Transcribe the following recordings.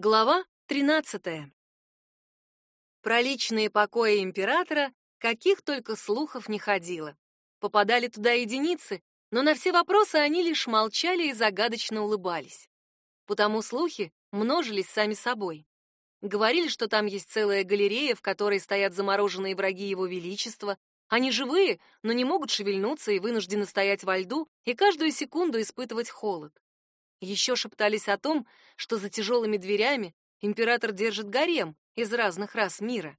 Глава 13. Про личные покои императора каких только слухов не ходило. Попадали туда единицы, но на все вопросы они лишь молчали и загадочно улыбались. Потому слухи множились сами собой. Говорили, что там есть целая галерея, в которой стоят замороженные враги его величества. Они живые, но не могут шевельнуться и вынуждены стоять во льду и каждую секунду испытывать холод. Еще шептались о том, что за тяжелыми дверями император держит гарем из разных рас мира.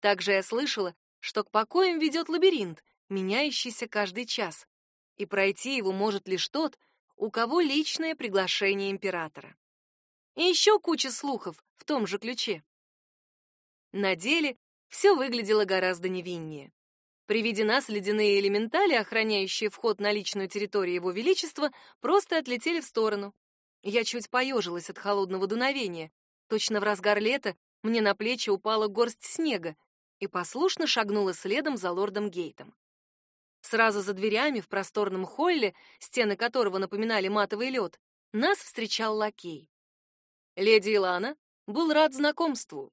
Также я слышала, что к покоям ведет лабиринт, меняющийся каждый час, и пройти его может лишь тот, у кого личное приглашение императора. И еще куча слухов в том же ключе. На деле все выглядело гораздо невиннее. При виде нас ледяные элементали, охраняющие вход на личную территорию Его Величества, просто отлетели в сторону. Я чуть поежилась от холодного дуновения. Точно в разгар лета мне на плечи упала горсть снега и послушно шагнула следом за лордом Гейтом. Сразу за дверями в просторном холле, стены которого напоминали матовый лед, нас встречал лакей. Леди Илана был рад знакомству.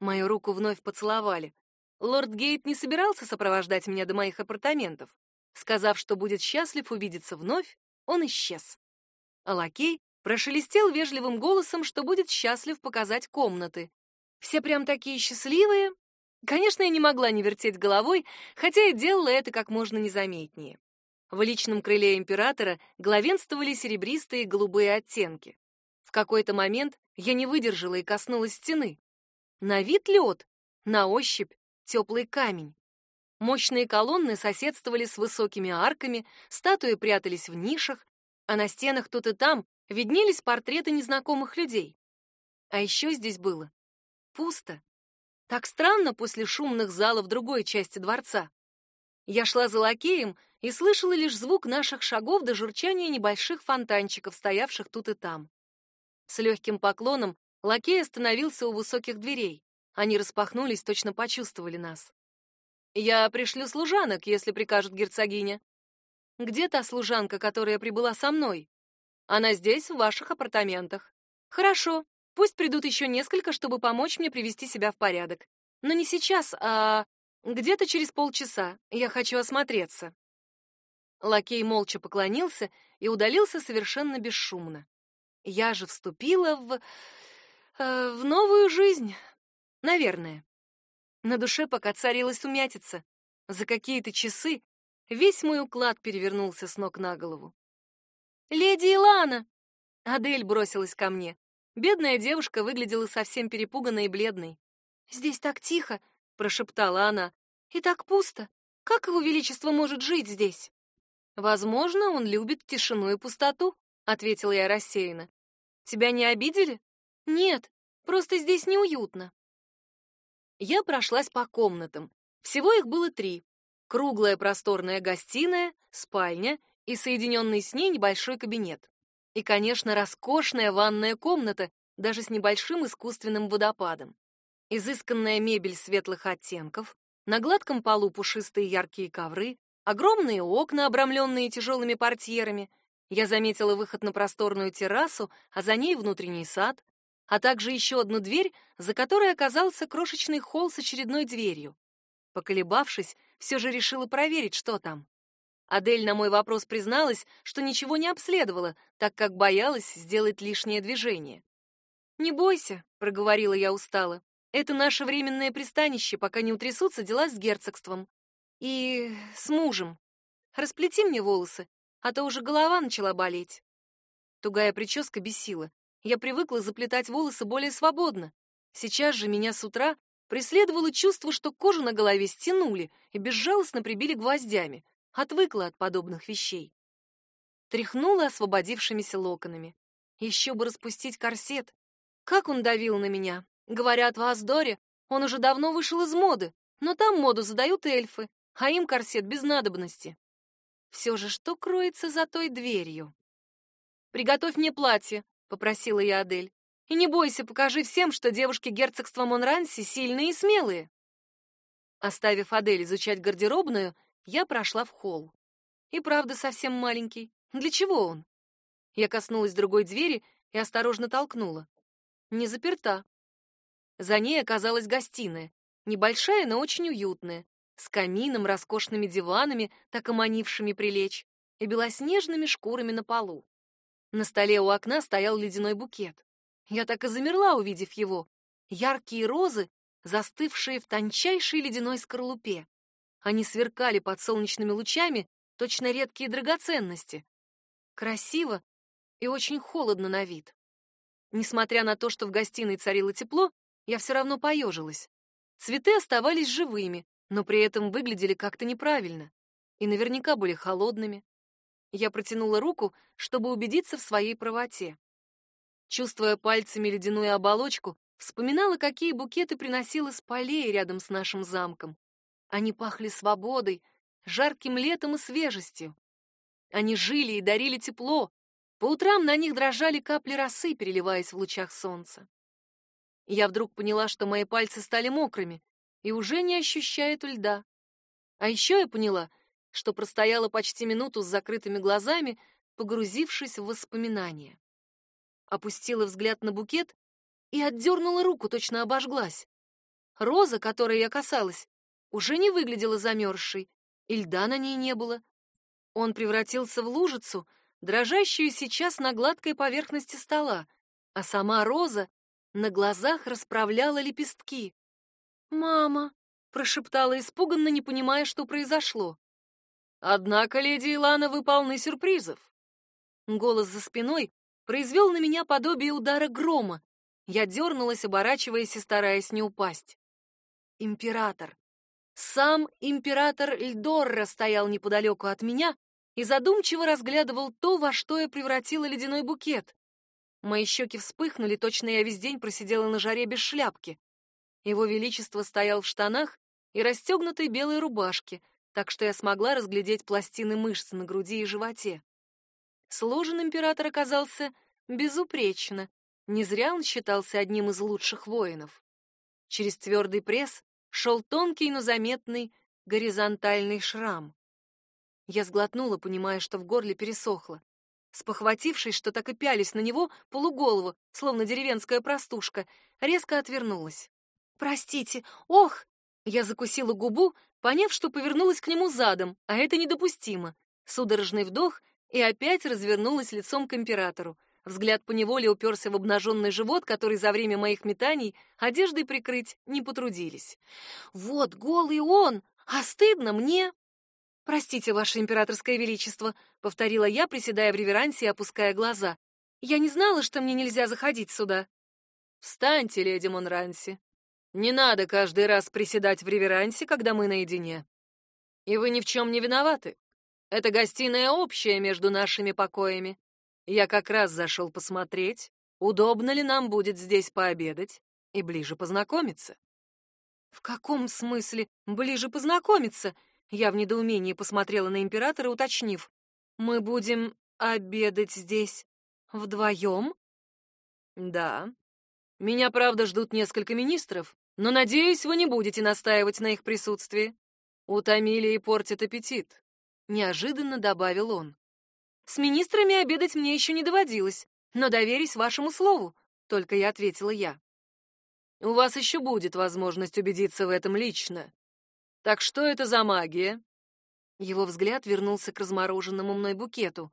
Мою руку вновь поцеловали. Лорд Гейт не собирался сопровождать меня до моих апартаментов. Сказав, что будет счастлив увидеться вновь, он исчез. А лакей прошелестел вежливым голосом, что будет счастлив показать комнаты. Все прям такие счастливые. Конечно, я не могла не вертеть головой, хотя и делала это как можно незаметнее. В личном крыле императора главенствовали серебристые и голубые оттенки. В какой-то момент я не выдержала и коснулась стены. На вид лед, на ощупь теплый камень. Мощные колонны соседствовали с высокими арками, статуи прятались в нишах, а на стенах тут и там виднелись портреты незнакомых людей. А еще здесь было пусто. Так странно после шумных залов другой части дворца. Я шла за лакеем и слышала лишь звук наших шагов до журчания небольших фонтанчиков, стоявших тут и там. С легким поклоном лакей остановился у высоких дверей. Они распахнулись, точно почувствовали нас. Я пришлю служанок, если прикажет герцогиня. Где та служанка, которая прибыла со мной? Она здесь, в ваших апартаментах. Хорошо. Пусть придут еще несколько, чтобы помочь мне привести себя в порядок. Но не сейчас, а где-то через полчаса. Я хочу осмотреться. Лакей молча поклонился и удалился совершенно бесшумно. Я же вступила в э, в новую жизнь, Наверное. На душе пока царилась умятица. За какие-то часы весь мой уклад перевернулся с ног на голову. «Леди Илана!» Адель бросилась ко мне. Бедная девушка выглядела совсем перепуганной и бледной. «Здесь так тихо!» — прошептала она. «И так пусто! Как его величество может жить здесь?» «Возможно, он любит тишину и пустоту», — ответила я рассеянно. «Тебя не обидели?» «Нет, просто здесь неуютно». Я прошлась по комнатам. Всего их было три. Круглая просторная гостиная, спальня и соединенный с ней небольшой кабинет. И, конечно, роскошная ванная комната, даже с небольшим искусственным водопадом. Изысканная мебель светлых оттенков, на гладком полу пушистые яркие ковры, огромные окна, обрамленные тяжелыми портьерами. Я заметила выход на просторную террасу, а за ней внутренний сад, а также еще одну дверь, за которой оказался крошечный холл с очередной дверью. Поколебавшись, все же решила проверить, что там. Адель на мой вопрос призналась, что ничего не обследовала, так как боялась сделать лишнее движение. «Не бойся», — проговорила я устало. «Это наше временное пристанище, пока не утрясутся дела с герцогством. И с мужем. Расплети мне волосы, а то уже голова начала болеть». Тугая прическа бесила. Я привыкла заплетать волосы более свободно. Сейчас же меня с утра преследовало чувство, что кожу на голове стянули и безжалостно прибили гвоздями. Отвыкла от подобных вещей. Тряхнула освободившимися локонами. Еще бы распустить корсет. Как он давил на меня. Говорят, в Аздоре он уже давно вышел из моды, но там моду задают эльфы, а им корсет без надобности. Все же что кроется за той дверью? «Приготовь мне платье», — попросила я Адель. «И не бойся, покажи всем, что девушки герцогства Монранси сильные и смелые». Оставив Адель изучать гардеробную, я прошла в холл. И правда совсем маленький. Для чего он? Я коснулась другой двери и осторожно толкнула. не заперта. За ней оказалась гостиная, небольшая, но очень уютная, с камином, роскошными диванами, так и манившими прилечь, и белоснежными шкурами на полу. На столе у окна стоял ледяной букет. Я так и замерла, увидев его. Яркие розы, застывшие в тончайшей ледяной скорлупе. Они сверкали под солнечными лучами, точно редкие драгоценности. Красиво и очень холодно на вид. Несмотря на то, что в гостиной царило тепло, я все равно поежилась. Цветы оставались живыми, но при этом выглядели как-то неправильно и наверняка были холодными. Я протянула руку, чтобы убедиться в своей правоте. Чувствуя пальцами ледяную оболочку, вспоминала, какие букеты приносила с полей рядом с нашим замком. Они пахли свободой, жарким летом и свежестью. Они жили и дарили тепло. По утрам на них дрожали капли росы, переливаясь в лучах солнца. Я вдруг поняла, что мои пальцы стали мокрыми и уже не ощущают льда. А еще я поняла, что простояла почти минуту с закрытыми глазами, погрузившись в воспоминания. Опустила взгляд на букет и отдернула руку, точно обожглась. Роза, которой я касалась, уже не выглядела замерзшей, и льда на ней не было. Он превратился в лужицу, дрожащую сейчас на гладкой поверхности стола, а сама роза на глазах расправляла лепестки. «Мама!» — прошептала испуганно, не понимая, что произошло. «Однако, леди Илана, вы полны сюрпризов». Голос за спиной произвел на меня подобие удара грома. Я дернулась, оборачиваясь и стараясь не упасть. Император. Сам император Эльдорра стоял неподалеку от меня и задумчиво разглядывал то, во что я превратила ледяной букет. Мои щеки вспыхнули, точно я весь день просидела на жаре без шляпки. Его Величество стоял в штанах и расстегнутой белой рубашке, так что я смогла разглядеть пластины мышц на груди и животе. Сложен император оказался безупречно, не зря он считался одним из лучших воинов. Через твердый пресс шел тонкий, но заметный горизонтальный шрам. Я сглотнула, понимая, что в горле пересохло. Спохватившись, что так и пялись на него, полуголову, словно деревенская простушка, резко отвернулась. «Простите! Ох!» Я закусила губу, поняв, что повернулась к нему задом, а это недопустимо. Судорожный вдох и опять развернулась лицом к императору. Взгляд поневоле уперся в обнаженный живот, который за время моих метаний одеждой прикрыть не потрудились. «Вот голый он! А стыдно мне!» «Простите, ваше императорское величество», — повторила я, приседая в реверансе и опуская глаза. «Я не знала, что мне нельзя заходить сюда». «Встаньте, леди Монранси», не надо каждый раз приседать в реверансе, когда мы наедине. И вы ни в чем не виноваты. Это гостиная общая между нашими покоями. Я как раз зашел посмотреть, удобно ли нам будет здесь пообедать и ближе познакомиться. В каком смысле ближе познакомиться? Я в недоумении посмотрела на императора, уточнив: "Мы будем обедать здесь вдвоем?» Да. Меня, правда, ждут несколько министров, но, надеюсь, вы не будете настаивать на их присутствии. Утомили и портят аппетит», — неожиданно добавил он. «С министрами обедать мне еще не доводилось, но доверюсь вашему слову», — только я ответила я. «У вас еще будет возможность убедиться в этом лично. Так что это за магия?» Его взгляд вернулся к размороженному мной букету.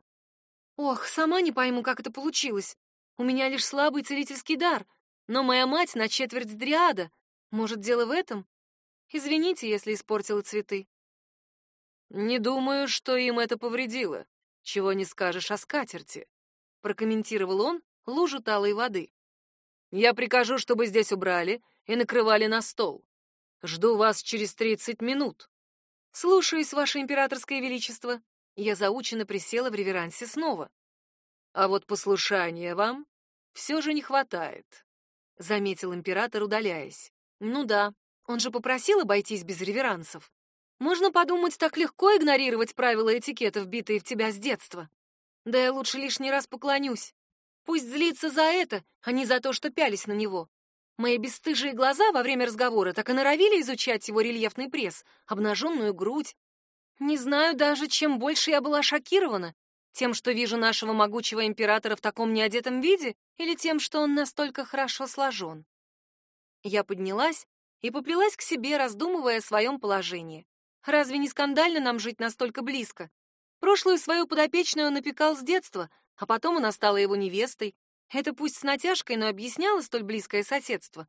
«Ох, сама не пойму, как это получилось. У меня лишь слабый целительский дар, но моя мать на четверть дриада, может, дело в этом? Извините, если испортила цветы. Не думаю, что им это повредило. Чего не скажешь о скатерти, прокомментировал он лужу талой воды. Я прикажу, чтобы здесь убрали и накрывали на стол. Жду вас через тридцать минут. Слушаюсь, ваше императорское величество. Я заученно присела в реверансе снова. А вот послушания вам все же не хватает, заметил император, удаляясь. Ну да, он же попросил обойтись без реверансов. Можно подумать, так легко игнорировать правила этикета, вбитые в тебя с детства. Да я лучше лишний раз поклонюсь. Пусть злится за это, а не за то, что пялись на него. Мои бесстыжие глаза во время разговора так и норовили изучать его рельефный пресс, обнаженную грудь. Не знаю даже, чем больше я была шокирована. Тем, что вижу нашего могучего императора в таком неодетом виде, или тем, что он настолько хорошо сложен? Я поднялась и поплелась к себе, раздумывая о своем положении. Разве не скандально нам жить настолько близко? Прошлую свою подопечную он опекал с детства, а потом она стала его невестой. Это пусть с натяжкой, но объясняло столь близкое соседство.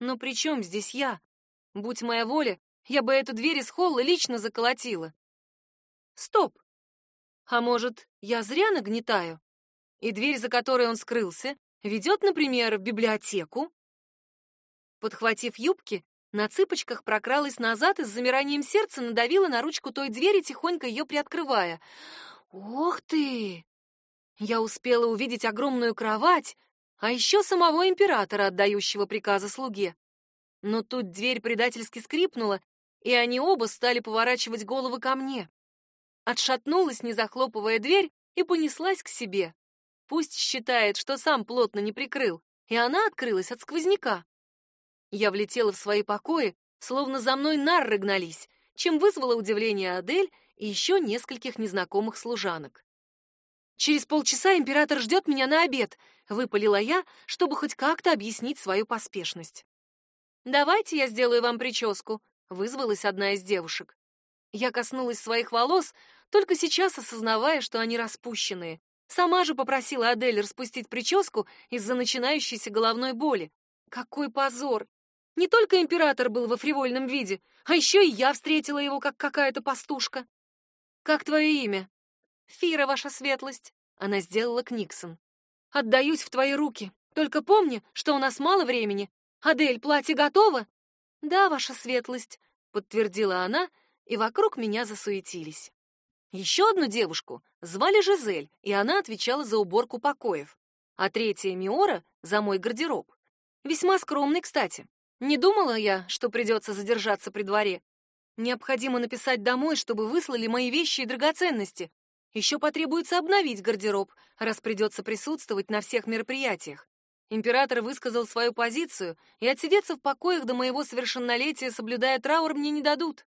Но при чем здесь я? Будь моя воля, я бы эту дверь из холла лично заколотила. Стоп! А может, я зря нагнетаю? И дверь, за которой он скрылся, ведет, например, в библиотеку? Подхватив юбки, на цыпочках прокралась назад и с замиранием сердца надавила на ручку той двери, тихонько ее приоткрывая. «Ох ты!» Я успела увидеть огромную кровать, а еще самого императора, отдающего приказы слуге. Но тут дверь предательски скрипнула, и они оба стали поворачивать головы ко мне отшатнулась, не захлопывая дверь, и понеслась к себе. Пусть считает, что сам плотно не прикрыл, и она открылась от сквозняка. Я влетела в свои покои, словно за мной нарры гнались, чем вызвало удивление Адель и еще нескольких незнакомых служанок. «Через полчаса император ждет меня на обед», — выпалила я, чтобы хоть как-то объяснить свою поспешность. «Давайте я сделаю вам прическу», — вызвалась одна из девушек. Я коснулась своих волос, только сейчас осознавая, что они распущенные. Сама же попросила Адель распустить прическу из-за начинающейся головной боли. Какой позор! Не только император был во фривольном виде, а еще и я встретила его как какая-то пастушка. Как твое имя? Фира, ваша светлость. Она сделала Книксон. Отдаюсь в твои руки. Только помни, что у нас мало времени. Адель, платье готово? Да, ваша светлость, подтвердила она, и вокруг меня засуетились. Еще одну девушку звали Жизель, и она отвечала за уборку покоев, а третья Миора — за мой гардероб. Весьма скромный, кстати. Не думала я, что придется задержаться при дворе. Необходимо написать домой, чтобы выслали мои вещи и драгоценности. Еще потребуется обновить гардероб, раз придется присутствовать на всех мероприятиях. Император высказал свою позицию, и отсидеться в покоях до моего совершеннолетия, соблюдая траур, мне не дадут.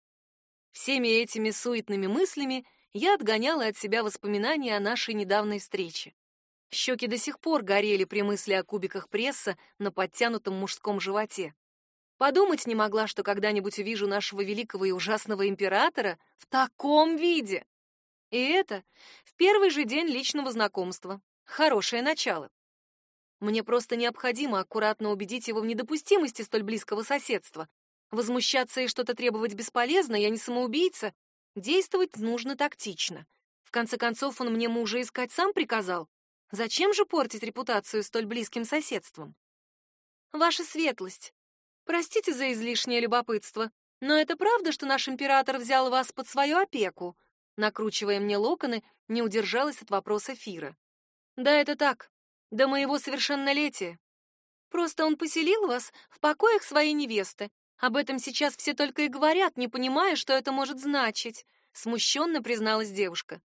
Всеми этими суетными мыслями я отгоняла от себя воспоминания о нашей недавней встрече. Щеки до сих пор горели при мысли о кубиках пресса на подтянутом мужском животе. Подумать не могла, что когда-нибудь увижу нашего великого и ужасного императора в таком виде. И это в первый же день личного знакомства. Хорошее начало. Мне просто необходимо аккуратно убедить его в недопустимости столь близкого соседства. Возмущаться и что-то требовать бесполезно, я не самоубийца, Действовать нужно тактично. В конце концов, он мне мужа искать сам приказал. Зачем же портить репутацию столь близким соседством? Ваша светлость, простите за излишнее любопытство, но это правда, что наш император взял вас под свою опеку? Накручивая мне локоны, не удержалась от вопроса Фира. Да, это так. До моего совершеннолетия. Просто он поселил вас в покоях своей невесты, об этом сейчас все только и говорят, не понимая, что это может значить, смущенно призналась девушка.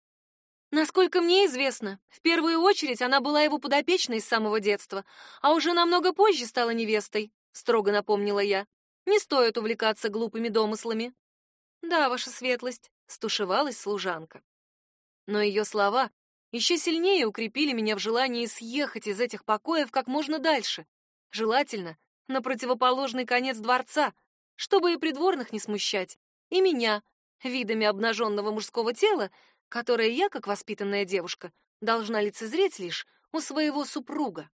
Насколько мне известно, в первую очередь она была его подопечной с самого детства, а уже намного позже стала невестой, строго напомнила я. Не стоит увлекаться глупыми домыслами. Да, ваша светлость, стушевалась служанка. Но ее слова еще сильнее укрепили меня в желании съехать из этих покоев как можно дальше, желательно на противоположный конец дворца, чтобы и придворных не смущать, и меня видами обнаженного мужского тела, которое я, как воспитанная девушка, должна лицезреть лишь у своего супруга.